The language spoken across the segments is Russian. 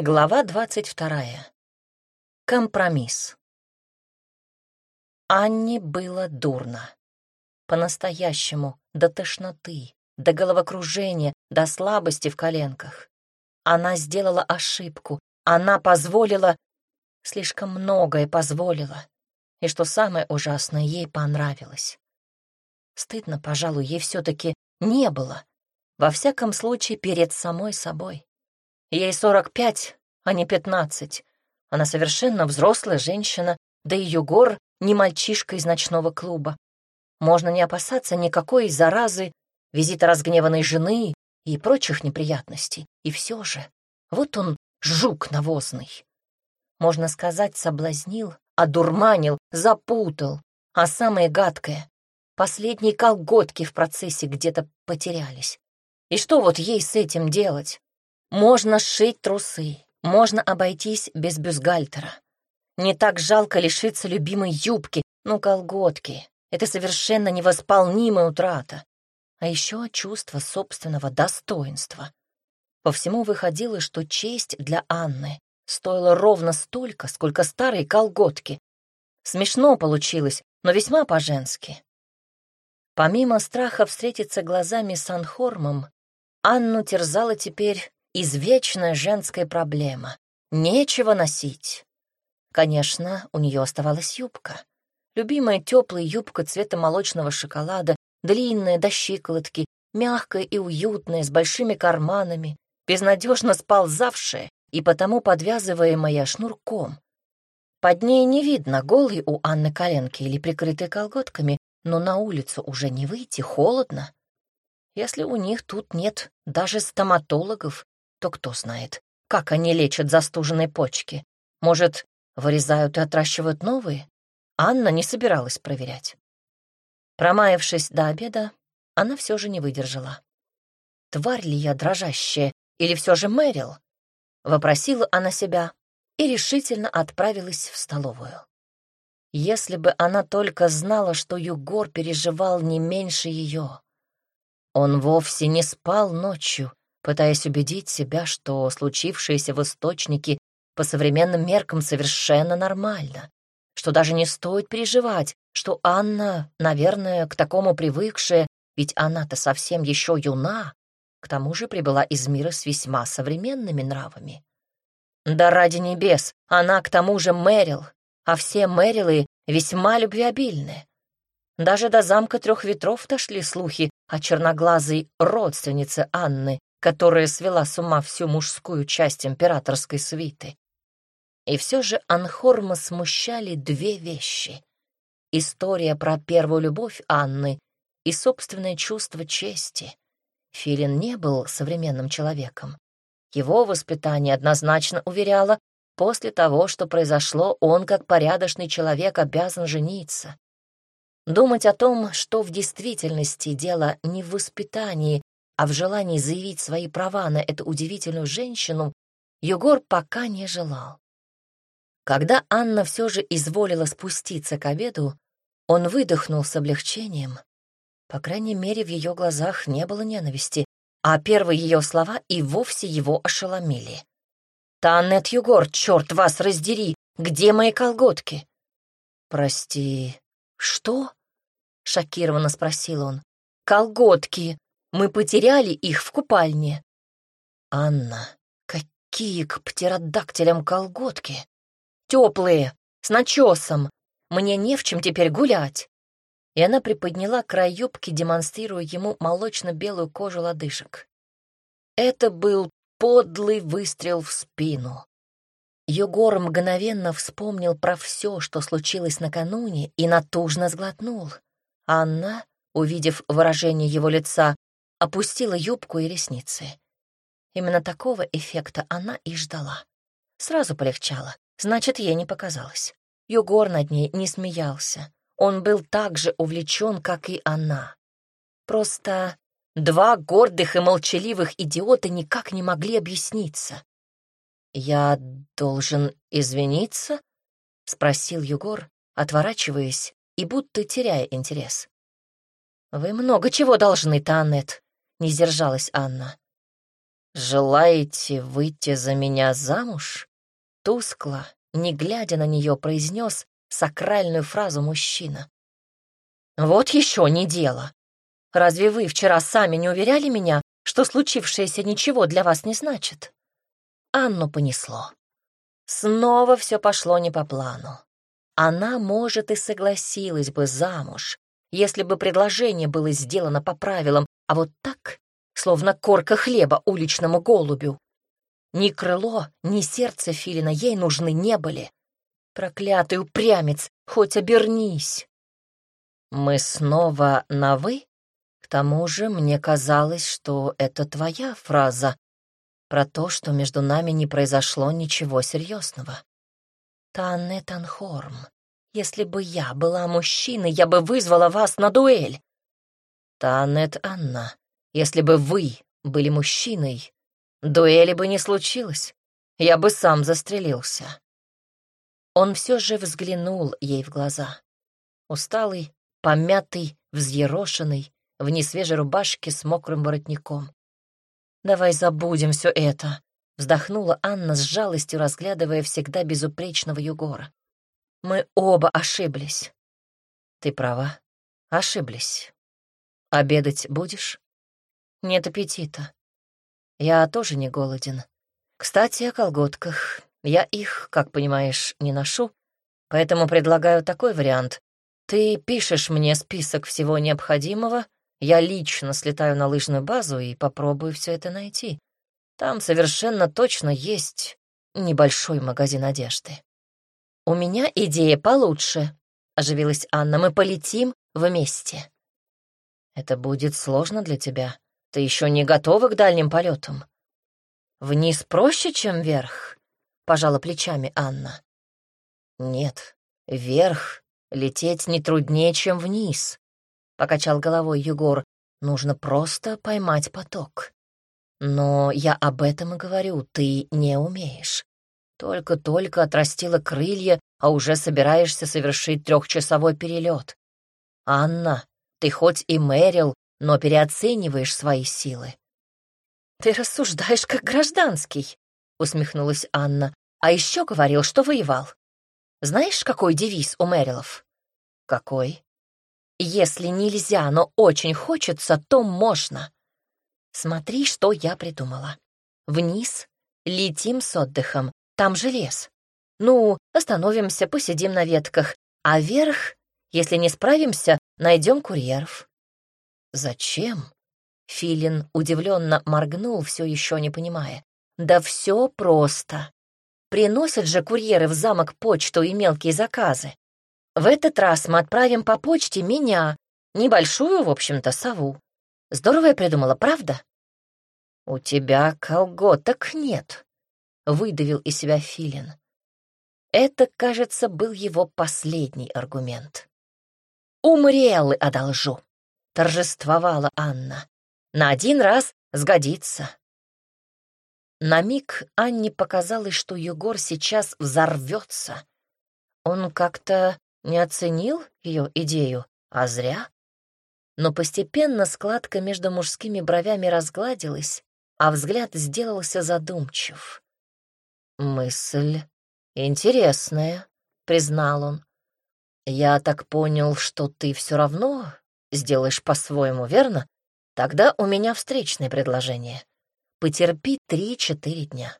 Глава двадцать вторая. Компромисс. Анне было дурно. По-настоящему, до тошноты, до головокружения, до слабости в коленках. Она сделала ошибку, она позволила, слишком многое позволила. И что самое ужасное, ей понравилось. Стыдно, пожалуй, ей все-таки не было. Во всяком случае, перед самой собой. Ей сорок пять, а не пятнадцать. Она совершенно взрослая женщина, да и Югор не мальчишка из ночного клуба. Можно не опасаться никакой заразы, визита разгневанной жены и прочих неприятностей. И все же, вот он, жук навозный. Можно сказать, соблазнил, одурманил, запутал. А самое гадкое — последние колготки в процессе где-то потерялись. И что вот ей с этим делать? Можно сшить трусы, можно обойтись без бюстгальтера. Не так жалко лишиться любимой юбки, ну, колготки. Это совершенно невосполнимая утрата. А еще чувство собственного достоинства. По всему выходило, что честь для Анны стоила ровно столько, сколько старые колготки. Смешно получилось, но весьма по-женски. Помимо страха встретиться глазами с Анхормом, Анну терзала теперь извечная женская проблема. Нечего носить. Конечно, у нее оставалась юбка. Любимая теплая юбка цвета молочного шоколада, длинная до щиколотки, мягкая и уютная, с большими карманами, безнадежно сползавшая и потому подвязываемая шнурком. Под ней не видно, голой у Анны коленки или прикрытой колготками, но на улицу уже не выйти, холодно. Если у них тут нет даже стоматологов, то кто знает, как они лечат застуженные почки. Может, вырезают и отращивают новые? Анна не собиралась проверять. Промаявшись до обеда, она все же не выдержала. «Тварь ли я дрожащая, или все же Мэрил?» — вопросила она себя и решительно отправилась в столовую. Если бы она только знала, что Югор переживал не меньше ее. Он вовсе не спал ночью, пытаясь убедить себя, что случившееся в источнике по современным меркам совершенно нормально, что даже не стоит переживать, что Анна, наверное, к такому привыкшая, ведь она-то совсем еще юна, к тому же прибыла из мира с весьма современными нравами. Да ради небес, она к тому же Мэрил, а все Мэрилы весьма любвеобильны. Даже до замка трех ветров дошли слухи о черноглазой родственнице Анны, которая свела с ума всю мужскую часть императорской свиты. И все же Анхорма смущали две вещи. История про первую любовь Анны и собственное чувство чести. Филин не был современным человеком. Его воспитание однозначно уверяло, после того, что произошло, он, как порядочный человек, обязан жениться. Думать о том, что в действительности дело не в воспитании, а в желании заявить свои права на эту удивительную женщину Егор пока не желал. Когда Анна все же изволила спуститься к обеду, он выдохнул с облегчением. По крайней мере, в ее глазах не было ненависти, а первые ее слова и вовсе его ошеломили. «Таннет Югор, черт вас раздери! Где мои колготки?» «Прости, что?» — шокированно спросил он. «Колготки!» Мы потеряли их в купальне. Анна, какие к птеродактилям колготки? Теплые, с начесом. Мне не в чем теперь гулять. И она приподняла край юбки, демонстрируя ему молочно-белую кожу лодыжек. Это был подлый выстрел в спину. Егор мгновенно вспомнил про все, что случилось накануне, и натужно сглотнул. Анна, увидев выражение его лица, опустила юбку и ресницы. Именно такого эффекта она и ждала. Сразу полегчало, значит, ей не показалось. Югор над ней не смеялся. Он был так же увлечен, как и она. Просто два гордых и молчаливых идиота никак не могли объясниться. «Я должен извиниться?» — спросил Югор, отворачиваясь и будто теряя интерес. «Вы много чего должны, Танет», — не сдержалась Анна. «Желаете выйти за меня замуж?» Тускло, не глядя на нее, произнес сакральную фразу мужчина. «Вот еще не дело. Разве вы вчера сами не уверяли меня, что случившееся ничего для вас не значит?» Анну понесло. Снова все пошло не по плану. Она, может, и согласилась бы замуж, если бы предложение было сделано по правилам, а вот так, словно корка хлеба уличному голубю. Ни крыло, ни сердце Филина ей нужны не были. Проклятый упрямец, хоть обернись. Мы снова на «вы»? К тому же мне казалось, что это твоя фраза про то, что между нами не произошло ничего серьезного. Танне Танхорм, если бы я была мужчиной, я бы вызвала вас на дуэль. Танет Анна, если бы вы были мужчиной, дуэли бы не случилось. Я бы сам застрелился. Он все же взглянул ей в глаза. Усталый, помятый, взъерошенный, в несвежей рубашке с мокрым воротником. «Давай забудем все это», — вздохнула Анна с жалостью, разглядывая всегда безупречного Югора. «Мы оба ошиблись». «Ты права, ошиблись. Обедать будешь?» «Нет аппетита. Я тоже не голоден. Кстати, о колготках. Я их, как понимаешь, не ношу, поэтому предлагаю такой вариант. Ты пишешь мне список всего необходимого, я лично слетаю на лыжную базу и попробую все это найти. Там совершенно точно есть небольшой магазин одежды. «У меня идея получше», — оживилась Анна. «Мы полетим вместе». «Это будет сложно для тебя. Ты еще не готова к дальним полетам». «Вниз проще, чем вверх», — пожала плечами Анна. «Нет, вверх лететь не труднее, чем вниз покачал головой Егор. Нужно просто поймать поток. Но я об этом и говорю, ты не умеешь. Только-только отрастила крылья, а уже собираешься совершить трехчасовой перелет. Анна, ты хоть и Мэрил, но переоцениваешь свои силы. Ты рассуждаешь как гражданский, усмехнулась Анна. А еще говорил, что воевал. Знаешь, какой девиз у Мэрилов? Какой? Если нельзя, но очень хочется, то можно. Смотри, что я придумала. Вниз летим с отдыхом, там же лес. Ну, остановимся, посидим на ветках, а вверх, если не справимся, найдем курьеров. Зачем? Филин удивленно моргнул, все еще не понимая. Да все просто. Приносят же курьеры в замок почту и мелкие заказы. В этот раз мы отправим по почте меня, небольшую, в общем-то, сову. Здорово я придумала, правда? У тебя колготок нет, выдавил из себя Филин. Это, кажется, был его последний аргумент. «Умрелы одолжу», — торжествовала Анна. «На один раз сгодится». На миг Анне показалось, что Егор сейчас взорвется. Он как-то не оценил ее идею, а зря. Но постепенно складка между мужскими бровями разгладилась, а взгляд сделался задумчив. «Мысль интересная», — признал он. «Я так понял, что ты все равно сделаешь по-своему, верно? Тогда у меня встречное предложение. Потерпи три-четыре дня.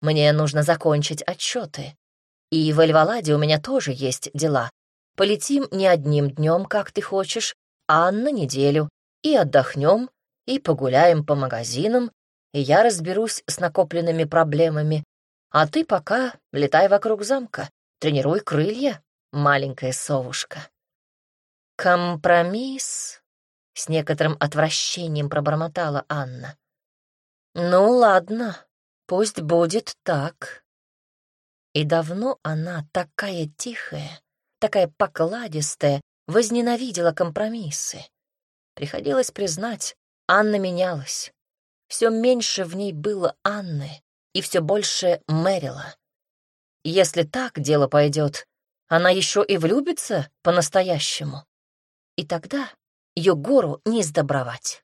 Мне нужно закончить отчеты. И в Эльваладе у меня тоже есть дела, Полетим не одним днем, как ты хочешь, а на неделю, и отдохнем, и погуляем по магазинам, и я разберусь с накопленными проблемами. А ты пока летай вокруг замка, тренируй крылья, маленькая совушка. Компромисс? С некоторым отвращением пробормотала Анна. Ну ладно, пусть будет так. И давно она такая тихая, такая покладистая, возненавидела компромиссы. Приходилось признать, Анна менялась. Все меньше в ней было Анны и все больше Мэрила. Если так дело пойдет, она еще и влюбится по-настоящему. И тогда ее гору не сдобровать.